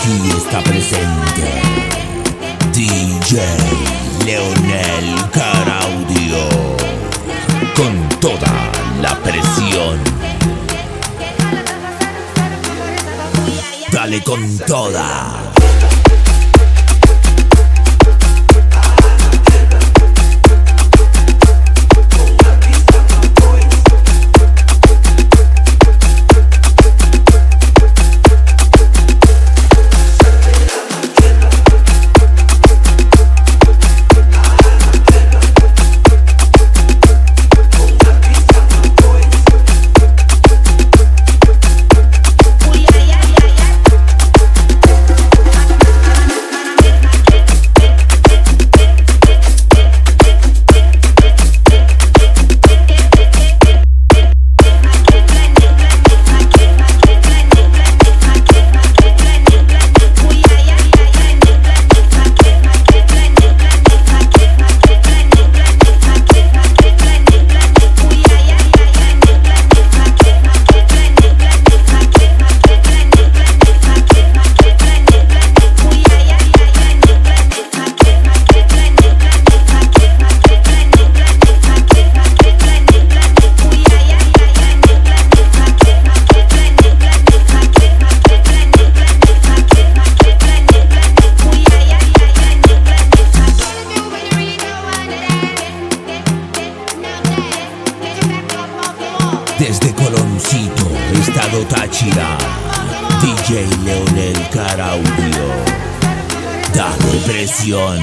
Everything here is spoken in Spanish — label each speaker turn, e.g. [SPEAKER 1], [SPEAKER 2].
[SPEAKER 1] Aquí está presente DJ Leonel Caraudio con toda la presión. Dale con toda. Desde Coloncito, Estado Táchira, DJ Leonel Caraudio. Dale presión.